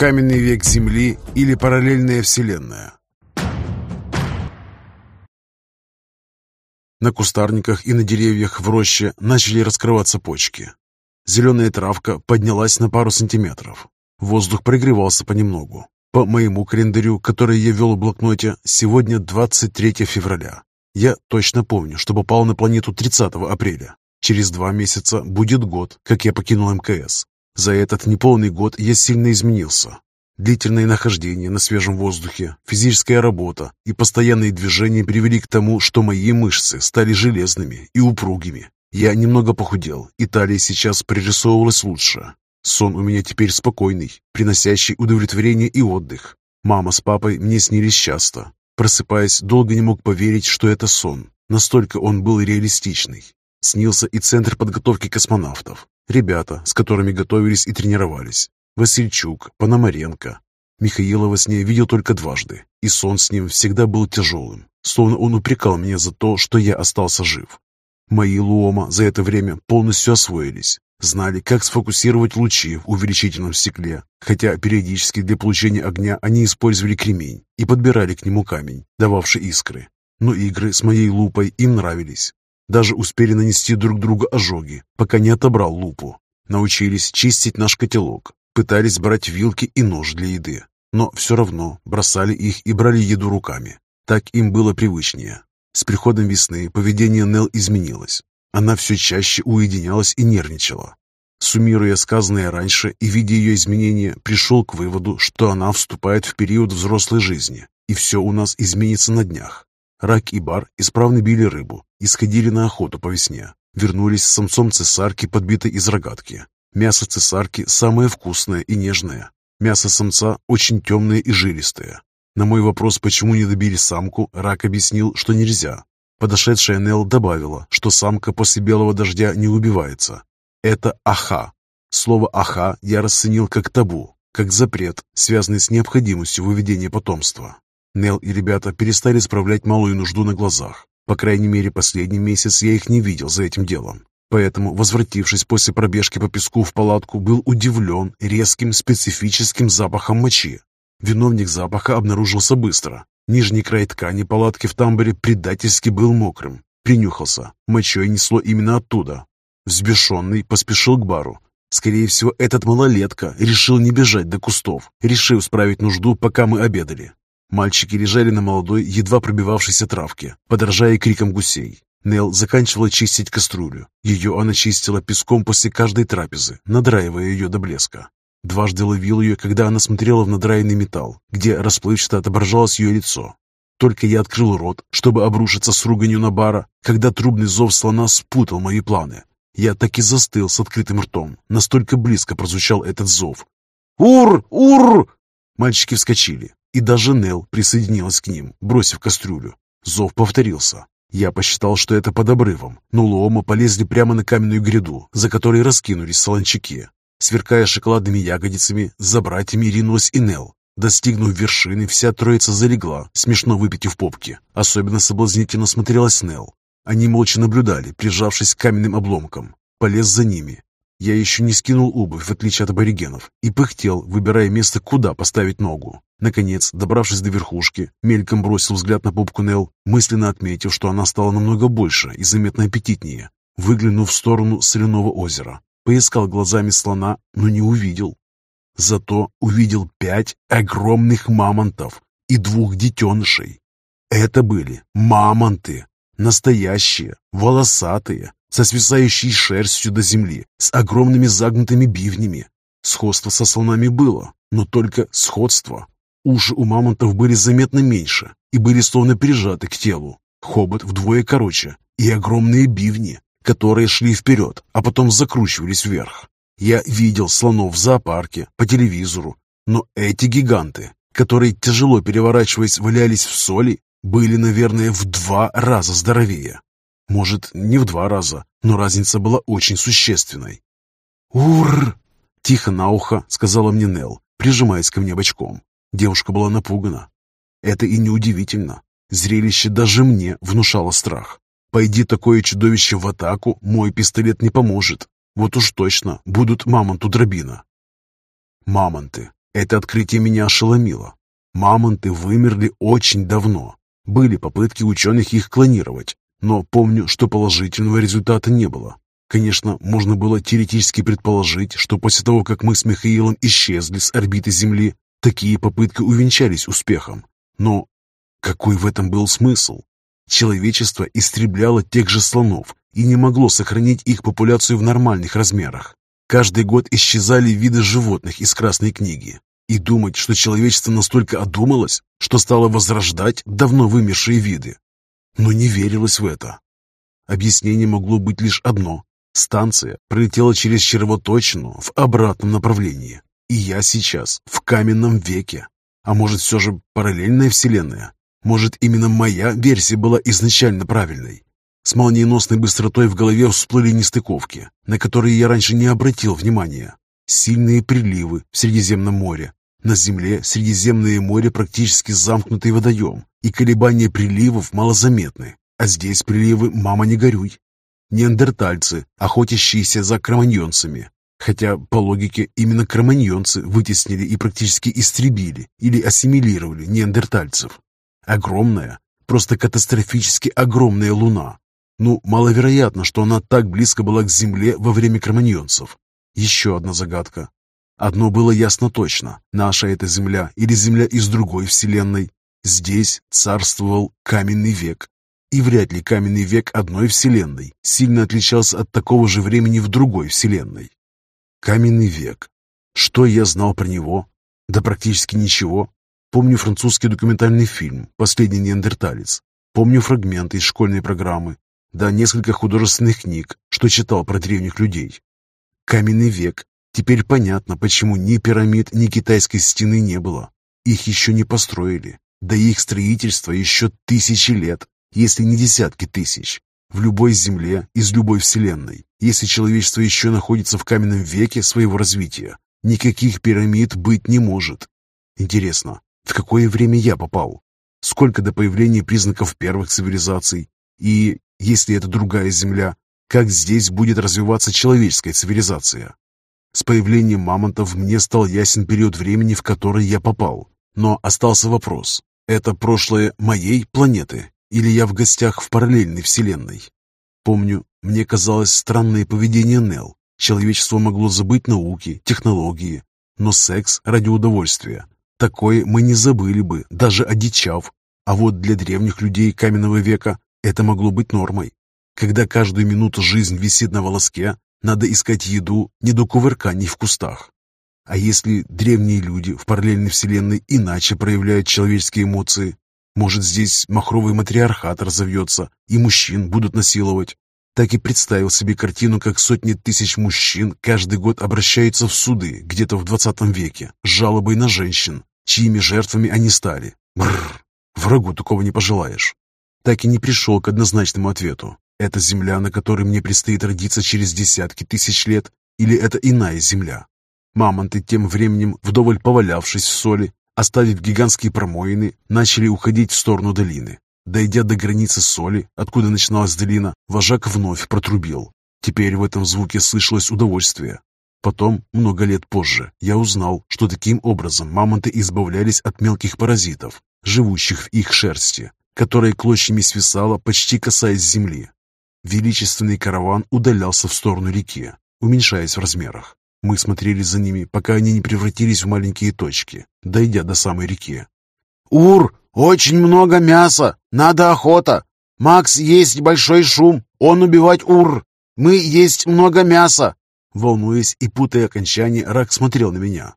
Каменный век Земли или параллельная вселенная. На кустарниках и на деревьях в роще начали раскрываться почки. Зеленая травка поднялась на пару сантиметров. Воздух прогревался понемногу. По моему календарю, который я вел в блокноте, сегодня 23 февраля. Я точно помню, что попал на планету 30 апреля. Через два месяца будет год, как я покинул МКС. За этот неполный год я сильно изменился. Длительное нахождение на свежем воздухе, физическая работа и постоянные движения привели к тому, что мои мышцы стали железными и упругими. Я немного похудел, и талия сейчас пририсовывалась лучше. Сон у меня теперь спокойный, приносящий удовлетворение и отдых. Мама с папой мне снились часто. Просыпаясь, долго не мог поверить, что это сон. Настолько он был реалистичный. Снился и центр подготовки космонавтов. Ребята, с которыми готовились и тренировались. Васильчук, Пономаренко. Михаила во сне видел только дважды, и сон с ним всегда был тяжелым, словно он упрекал меня за то, что я остался жив. Мои луома за это время полностью освоились, знали, как сфокусировать лучи в увеличительном стекле, хотя периодически для получения огня они использовали кремень и подбирали к нему камень, дававший искры. Но игры с моей лупой им нравились. Даже успели нанести друг другу ожоги, пока не отобрал лупу. Научились чистить наш котелок, Пытались брать вилки и нож для еды, но все равно бросали их и брали еду руками. Так им было привычнее. С приходом весны поведение Нел изменилось. Она все чаще уединялась и нервничала. Суммируя сказанное раньше и видя ее изменения, пришел к выводу, что она вступает в период взрослой жизни, и все у нас изменится на днях. Рак и бар исправно били рыбу и сходили на охоту по весне. Вернулись с самцом цесарки, подбитой из рогатки. Мясо цесарки самое вкусное и нежное. Мясо самца очень темное и жилистое. На мой вопрос, почему не добили самку, Рак объяснил, что нельзя. Подошедшая Нел добавила, что самка после белого дождя не убивается. Это аха. Слово аха я расценил как табу, как запрет, связанный с необходимостью выведения потомства. Нел и ребята перестали справлять малую нужду на глазах. По крайней мере, последний месяц я их не видел за этим делом. Поэтому, возвратившись после пробежки по песку в палатку, был удивлен резким специфическим запахом мочи. Виновник запаха обнаружился быстро. Нижний край ткани палатки в тамбуре предательски был мокрым. Принюхался. Мочой несло именно оттуда. Взбешенный поспешил к бару. Скорее всего, этот малолетка решил не бежать до кустов, решив справить нужду, пока мы обедали. Мальчики лежали на молодой, едва пробивавшейся травке, подражая крикам гусей. Нел заканчивала чистить кастрюлю. Ее она чистила песком после каждой трапезы, надраивая ее до блеска. Дважды ловил ее, когда она смотрела в надраенный металл, где расплывчато отображалось ее лицо. Только я открыл рот, чтобы обрушиться с руганью на бара, когда трубный зов слона спутал мои планы. Я так и застыл с открытым ртом, настолько близко прозвучал этот зов. «Ур! Ур!» Мальчики вскочили, и даже Нел присоединилась к ним, бросив кастрюлю. Зов повторился. Я посчитал, что это под обрывом, но лома полезли прямо на каменную гряду, за которой раскинулись солончаки. Сверкая шоколадными ягодицами, за братьями ринулась и Нел. Достигнув вершины, вся троица залегла, смешно выпитив попки. Особенно соблазнительно смотрелась Нел. Они молча наблюдали, прижавшись к каменным обломкам. Полез за ними. Я еще не скинул обувь, в отличие от аборигенов, и пыхтел, выбирая место, куда поставить ногу. Наконец, добравшись до верхушки, мельком бросил взгляд на попку Нел, мысленно отметив, что она стала намного больше и заметно аппетитнее. Выглянув в сторону соляного озера, поискал глазами слона, но не увидел. Зато увидел пять огромных мамонтов и двух детенышей. Это были мамонты, настоящие, волосатые, со свисающей шерстью до земли, с огромными загнутыми бивнями. Сходство со слонами было, но только сходство. Уши у мамонтов были заметно меньше и были словно прижаты к телу. Хобот вдвое короче и огромные бивни, которые шли вперед, а потом закручивались вверх. Я видел слонов в зоопарке, по телевизору, но эти гиганты, которые, тяжело переворачиваясь, валялись в соли, были, наверное, в два раза здоровее. Может, не в два раза, но разница была очень существенной. «Ур!» — тихо на ухо сказала мне Нел, прижимаясь ко мне бочком. Девушка была напугана. Это и неудивительно. Зрелище даже мне внушало страх. Пойди такое чудовище в атаку, мой пистолет не поможет. Вот уж точно будут мамонту дробина. Мамонты. Это открытие меня ошеломило. Мамонты вымерли очень давно. Были попытки ученых их клонировать, но помню, что положительного результата не было. Конечно, можно было теоретически предположить, что после того, как мы с Михаилом исчезли с орбиты Земли, такие попытки увенчались успехом. Но какой в этом был смысл? Человечество истребляло тех же слонов и не могло сохранить их популяцию в нормальных размерах. Каждый год исчезали виды животных из Красной книги. И думать, что человечество настолько одумалось, что стало возрождать давно вымершие виды. Но не верилось в это. Объяснение могло быть лишь одно. Станция пролетела через червоточину в обратном направлении. И я сейчас в каменном веке. А может, все же параллельная вселенная? Может, именно моя версия была изначально правильной? С молниеносной быстротой в голове всплыли нестыковки, на которые я раньше не обратил внимания. Сильные приливы в Средиземном море. На Земле Средиземное море практически замкнутый водоем, и колебания приливов малозаметны. А здесь приливы «мама, не горюй». Неандертальцы, охотящиеся за кроманьонцами. Хотя, по логике, именно кроманьонцы вытеснили и практически истребили или ассимилировали неандертальцев. Огромная, просто катастрофически огромная луна, ну, маловероятно, что она так близко была к Земле во время кроманьонцев. Еще одна загадка. Одно было ясно точно. Наша эта Земля или Земля из другой Вселенной. Здесь царствовал каменный век. И вряд ли каменный век одной Вселенной сильно отличался от такого же времени в другой Вселенной. Каменный век. Что я знал про него? Да практически ничего. Помню французский документальный фильм «Последний неандерталец». Помню фрагменты из школьной программы, да несколько художественных книг, что читал про древних людей. Каменный век. Теперь понятно, почему ни пирамид, ни китайской стены не было. Их еще не построили. Да их строительство еще тысячи лет, если не десятки тысяч. В любой земле, из любой вселенной, если человечество еще находится в каменном веке своего развития, никаких пирамид быть не может. Интересно, в какое время я попал? Сколько до появления признаков первых цивилизаций? И если это другая Земля, как здесь будет развиваться человеческая цивилизация? С появлением мамонтов мне стал ясен период времени, в который я попал. Но остался вопрос, это прошлое моей планеты или я в гостях в параллельной вселенной? Помню, мне казалось странное поведение Нел. Человечество могло забыть науки, технологии, но секс ради удовольствия. Такое мы не забыли бы, даже одичав. А вот для древних людей каменного века это могло быть нормой. Когда каждую минуту жизнь висит на волоске, надо искать еду не до кувырканий в кустах. А если древние люди в параллельной вселенной иначе проявляют человеческие эмоции, может, здесь махровый матриархат разовьется, и мужчин будут насиловать? Так и представил себе картину, как сотни тысяч мужчин каждый год обращаются в суды где-то в 20 веке с жалобой на женщин, чьими жертвами они стали. Бррр, врагу такого не пожелаешь так и не пришел к однозначному ответу. Это земля, на которой мне предстоит родиться через десятки тысяч лет, или это иная земля? Мамонты тем временем, вдоволь повалявшись в соли, оставив гигантские промоины, начали уходить в сторону долины. Дойдя до границы соли, откуда начиналась долина, вожак вновь протрубил. Теперь в этом звуке слышалось удовольствие. Потом, много лет позже, я узнал, что таким образом мамонты избавлялись от мелких паразитов, живущих в их шерсти, которая клочьями свисала, почти касаясь земли. Величественный караван удалялся в сторону реки, уменьшаясь в размерах. Мы смотрели за ними, пока они не превратились в маленькие точки, дойдя до самой реки. «Ур, очень много мяса! Надо охота! Макс есть большой шум! Он убивать Ур! Мы есть много мяса!» Волнуясь и путая окончание, Рак смотрел на меня.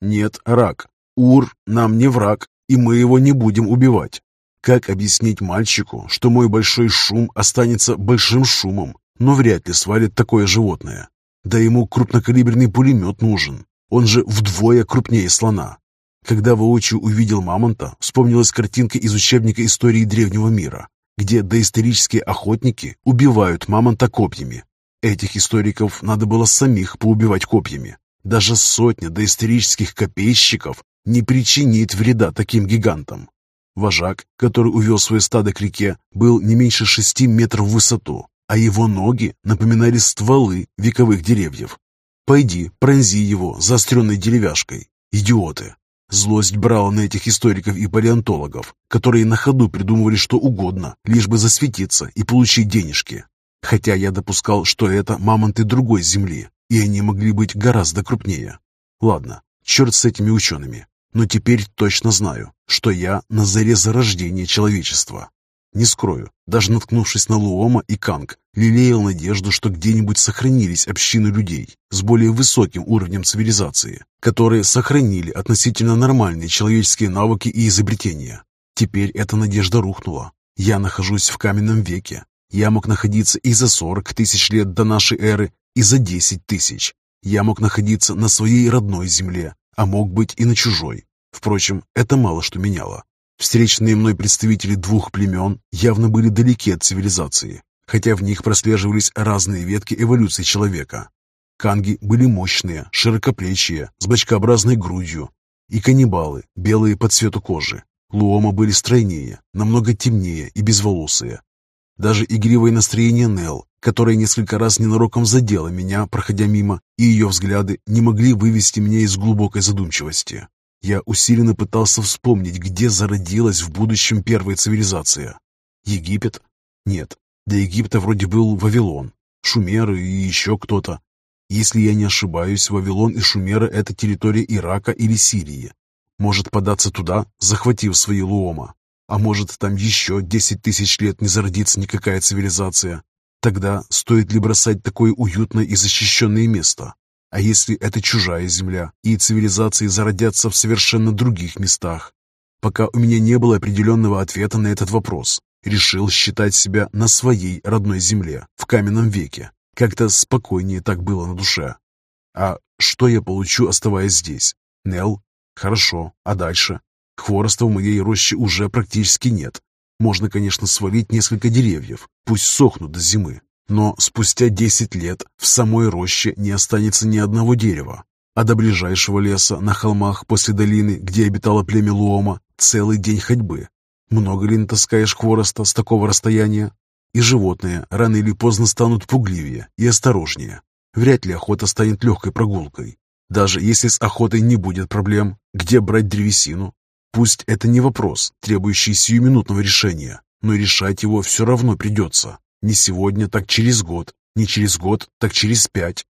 «Нет, Рак, Ур нам не враг, и мы его не будем убивать. Как объяснить мальчику, что мой большой шум останется большим шумом, но вряд ли свалит такое животное? Да ему крупнокалиберный пулемет нужен. Он же вдвое крупнее слона. Когда воочию увидел мамонта, вспомнилась картинка из учебника истории древнего мира, где доисторические охотники убивают мамонта копьями. Этих историков надо было самих поубивать копьями. Даже сотня доисторических копейщиков не причинит вреда таким гигантам. Вожак, который увел свое стадо к реке, был не меньше шести метров в высоту, а его ноги напоминали стволы вековых деревьев. Пойди, пронзи его заостренной деревяшкой, Идиоты. Злость брала на этих историков и палеонтологов, которые на ходу придумывали что угодно, лишь бы засветиться и получить денежки. Хотя я допускал, что это мамонты другой земли, и они могли быть гораздо крупнее. Ладно, черт с этими учеными. Но теперь точно знаю, что я на заре зарождения человечества. Не скрою, даже наткнувшись на Луома и Канг, лелеял надежду, что где-нибудь сохранились общины людей с более высоким уровнем цивилизации, которые сохранили относительно нормальные человеческие навыки и изобретения. Теперь эта надежда рухнула. Я нахожусь в каменном веке. Я мог находиться и за 40 тысяч лет до нашей эры, и за 10 тысяч. Я мог находиться на своей родной земле, а мог быть и на чужой. Впрочем, это мало что меняло. Встреченные мной представители двух племен явно были далеки от цивилизации, хотя в них прослеживались разные ветки эволюции человека. Канги были мощные, широкоплечие, с бочкообразной грудью, и каннибалы, белые по цвету кожи. Луома были стройнее, намного темнее и безволосые. Даже игривое настроение Нел, которое несколько раз ненароком задело меня, проходя мимо, и ее взгляды не могли вывести меня из глубокой задумчивости. Я усиленно пытался вспомнить, где зародилась в будущем первая цивилизация. Египет? Нет, для Египта вроде был Вавилон, Шумеры и еще кто-то. Если я не ошибаюсь, Вавилон и Шумеры – это территория Ирака или Сирии. Может податься туда, захватив свои Луома. А может, там еще десять тысяч лет не зародится никакая цивилизация. Тогда стоит ли бросать такое уютное и защищенное место? А если это чужая земля, и цивилизации зародятся в совершенно других местах? Пока у меня не было определенного ответа на этот вопрос, решил считать себя на своей родной земле, в каменном веке. Как-то спокойнее так было на душе. А что я получу, оставаясь здесь? Нел? Хорошо. А дальше? Хвороста в моей роще уже практически нет. Можно, конечно, свалить несколько деревьев, пусть сохнут до зимы, но спустя десять лет в самой роще не останется ни одного дерева, а до ближайшего леса на холмах после долины, где обитало племя Луома, целый день ходьбы. Много ли натаскаешь хвороста с такого расстояния? И животные рано или поздно станут пугливее и осторожнее. Вряд ли охота станет легкой прогулкой. Даже если с охотой не будет проблем, где брать древесину? Пусть это не вопрос, требующий сиюминутного решения, но решать его все равно придется. Не сегодня, так через год. Не через год, так через пять.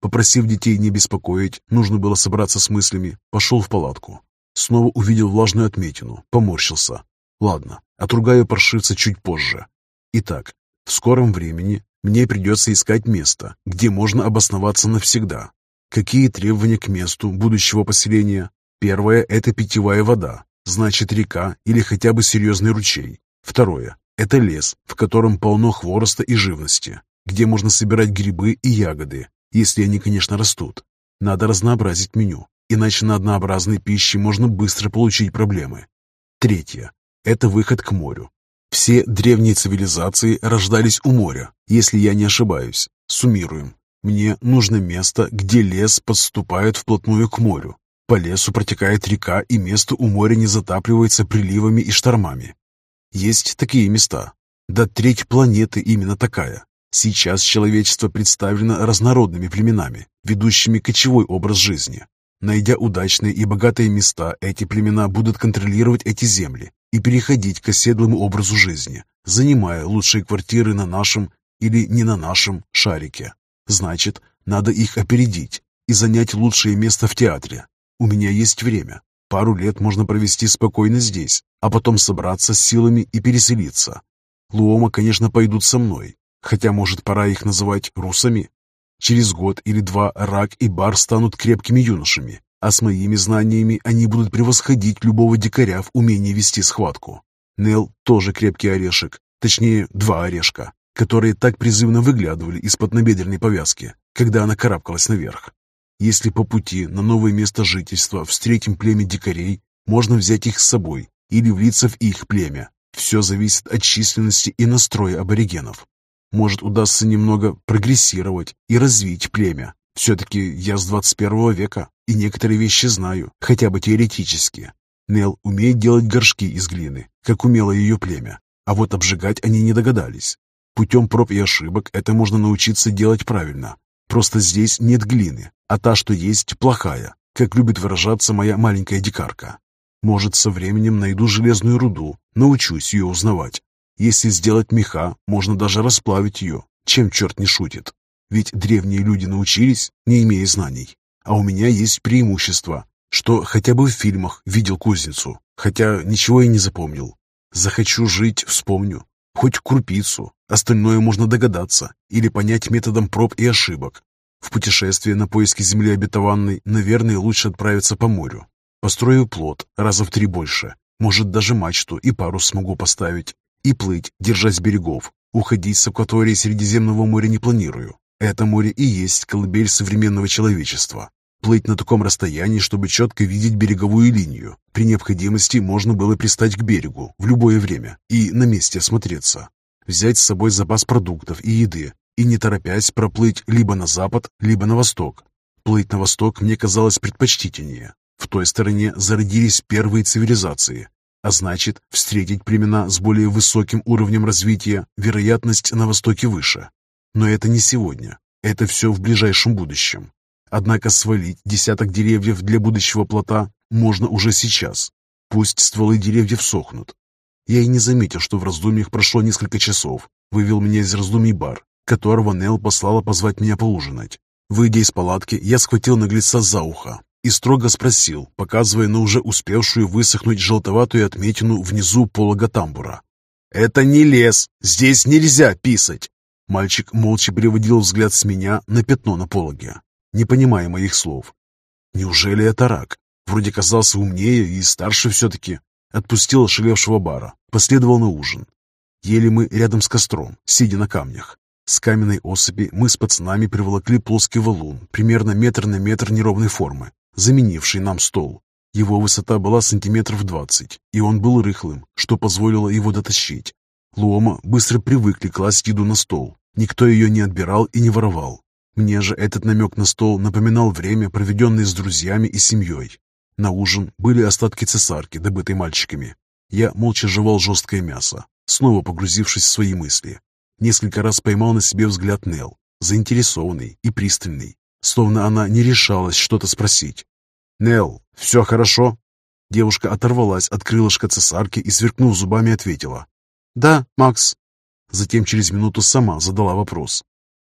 Попросив детей не беспокоить, нужно было собраться с мыслями, пошел в палатку. Снова увидел влажную отметину, поморщился. Ладно, отругаю паршивца чуть позже. Итак, в скором времени мне придется искать место, где можно обосноваться навсегда. Какие требования к месту будущего поселения? Первое – это питьевая вода, значит река или хотя бы серьезный ручей. Второе это лес, в котором полно хвороста и живности, где можно собирать грибы и ягоды, если они, конечно, растут. Надо разнообразить меню, иначе на однообразной пище можно быстро получить проблемы. Третье – это выход к морю. Все древние цивилизации рождались у моря, если я не ошибаюсь. Суммируем. Мне нужно место, где лес подступает вплотную к морю. По лесу протекает река, и место у моря не затапливается приливами и штормами. Есть такие места. Да треть планеты именно такая. Сейчас человечество представлено разнородными племенами, ведущими кочевой образ жизни. Найдя удачные и богатые места, эти племена будут контролировать эти земли и переходить к оседлому образу жизни, занимая лучшие квартиры на нашем или не на нашем шарике. Значит, надо их опередить и занять лучшее место в театре. У меня есть время. Пару лет можно провести спокойно здесь, а потом собраться с силами и переселиться. Луома, конечно, пойдут со мной, хотя, может, пора их называть русами. Через год или два Рак и Бар станут крепкими юношами, а с моими знаниями они будут превосходить любого дикаря в умении вести схватку. Нел тоже крепкий орешек, точнее, два орешка, которые так призывно выглядывали из-под набедренной повязки, когда она карабкалась наверх. Если по пути на новое место жительства встретим племя дикарей, можно взять их с собой или влиться в их племя. Все зависит от численности и настроя аборигенов. Может, удастся немного прогрессировать и развить племя. Все-таки я с 21 века и некоторые вещи знаю, хотя бы теоретически. Нел умеет делать горшки из глины, как умело ее племя, а вот обжигать они не догадались. Путем проб и ошибок это можно научиться делать правильно. Просто здесь нет глины, а та, что есть, плохая, как любит выражаться моя маленькая дикарка. Может, со временем найду железную руду, научусь ее узнавать. Если сделать меха, можно даже расплавить ее, чем черт не шутит. Ведь древние люди научились, не имея знаний. А у меня есть преимущество, что хотя бы в фильмах видел кузницу, хотя ничего и не запомнил. Захочу жить, вспомню. Хоть крупицу, остальное можно догадаться или понять методом проб и ошибок. В путешествие на поиски земли обетованной, наверное, лучше отправиться по морю. Построю плот раза в три больше. Может, даже мачту и парус смогу поставить. И плыть, держась берегов. Уходить с акватории Средиземного моря не планирую. Это море и есть колыбель современного человечества. Плыть на таком расстоянии, чтобы четко видеть береговую линию. При необходимости можно было пристать к берегу в любое время и на месте осмотреться. Взять с собой запас продуктов и еды, и не торопясь проплыть либо на запад, либо на восток. Плыть на восток мне казалось предпочтительнее. В той стороне зародились первые цивилизации, а значит, встретить племена с более высоким уровнем развития, вероятность на востоке выше. Но это не сегодня, это все в ближайшем будущем. Однако свалить десяток деревьев для будущего плота можно уже сейчас. Пусть стволы деревьев сохнут. Я и не заметил, что в раздумьях прошло несколько часов. Вывел меня из раздумий бар, которого Нел послала позвать меня поужинать. Выйдя из палатки, я схватил наглеца за ухо и строго спросил, показывая на уже успевшую высохнуть желтоватую отметину внизу полога тамбура. «Это не лес! Здесь нельзя писать!» Мальчик молча переводил взгляд с меня на пятно на пологе, не понимая моих слов. «Неужели это рак? Вроде казался умнее и старше все-таки». Отпустил ошалевшего бара, последовал на ужин. Ели мы рядом с костром, сидя на камнях. С каменной осыпи мы с пацанами приволокли плоский валун, примерно метр на метр неровной формы, заменивший нам стол. Его высота была сантиметров двадцать, и он был рыхлым, что позволило его дотащить. Лома быстро привыкли класть еду на стол. Никто ее не отбирал и не воровал. Мне же этот намек на стол напоминал время, проведенное с друзьями и семьей. На ужин были остатки цесарки, добытой мальчиками. Я молча жевал жесткое мясо, снова погрузившись в свои мысли. Несколько раз поймал на себе взгляд Нел, заинтересованный и пристальный, словно она не решалась что-то спросить. «Нел, все хорошо?» Девушка оторвалась от крылышка цесарки и, сверкнув зубами, ответила. «Да, Макс». Затем через минуту сама задала вопрос.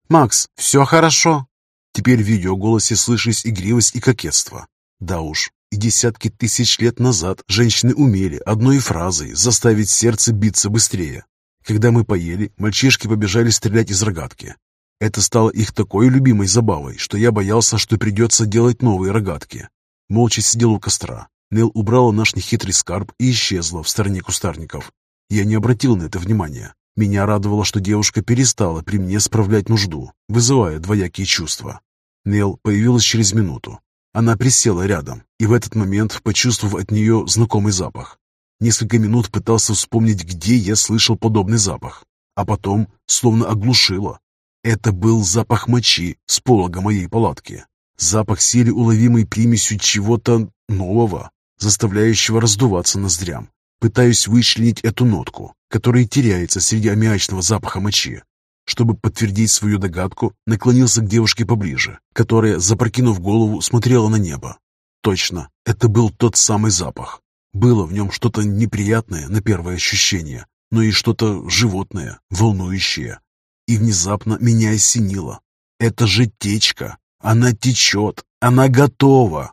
«Макс, все хорошо?» Теперь в ее голосе слышались игривость и кокетство. Да уж, и десятки тысяч лет назад женщины умели одной фразой заставить сердце биться быстрее. Когда мы поели, мальчишки побежали стрелять из рогатки. Это стало их такой любимой забавой, что я боялся, что придется делать новые рогатки. Молча сидел у костра. Нел убрала наш нехитрый скарб и исчезла в стороне кустарников. Я не обратил на это внимания. Меня радовало, что девушка перестала при мне справлять нужду, вызывая двоякие чувства. Нел появилась через минуту. Она присела рядом, и в этот момент, почувствовав от нее знакомый запах, Несколько минут пытался вспомнить, где я слышал подобный запах, а потом словно оглушило. Это был запах мочи с полога моей палатки. Запах сели уловимой примесью чего-то нового, заставляющего раздуваться ноздрям. Пытаюсь вычленить эту нотку, которая теряется среди аммиачного запаха мочи. Чтобы подтвердить свою догадку, наклонился к девушке поближе, которая, запрокинув голову, смотрела на небо. Точно, это был тот самый запах. Было в нем что-то неприятное на первое ощущение, но и что-то животное, волнующее. И внезапно меня осенило. Это же течка. Она течет. Она готова.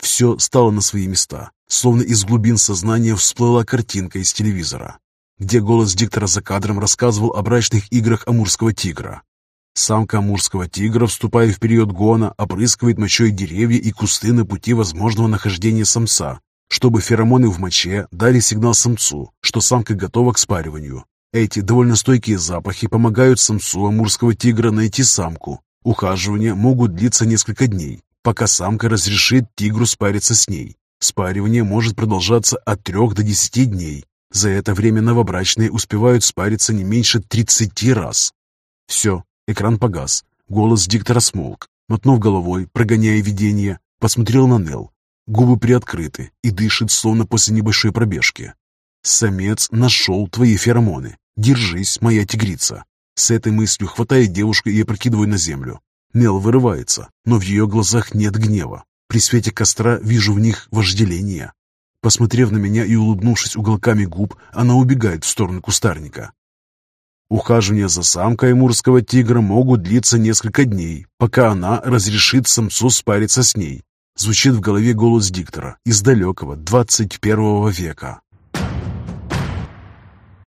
Все стало на свои места. Словно из глубин сознания всплыла картинка из телевизора, где голос диктора за кадром рассказывал о брачных играх амурского тигра. Самка амурского тигра, вступая в период гона, опрыскивает мочой деревья и кусты на пути возможного нахождения самца, чтобы феромоны в моче дали сигнал самцу, что самка готова к спариванию. Эти довольно стойкие запахи помогают самцу амурского тигра найти самку. Ухаживания могут длиться несколько дней, пока самка разрешит тигру спариться с ней. Спаривание может продолжаться от 3 до 10 дней. За это время новобрачные успевают спариться не меньше 30 раз. Все, экран погас. Голос диктора смолк. Мотнув головой, прогоняя видение, посмотрел на Нел, Губы приоткрыты и дышит, словно после небольшой пробежки. «Самец нашел твои феромоны. Держись, моя тигрица». С этой мыслью хватает девушку и опрокидываю на землю. Нел вырывается, но в ее глазах нет гнева. При свете костра вижу в них вожделение. Посмотрев на меня и улыбнувшись уголками губ, она убегает в сторону кустарника. Ухаживания за самкой мурского тигра могут длиться несколько дней, пока она разрешит самцу спариться с ней. Звучит в голове голос диктора из далекого 21 века.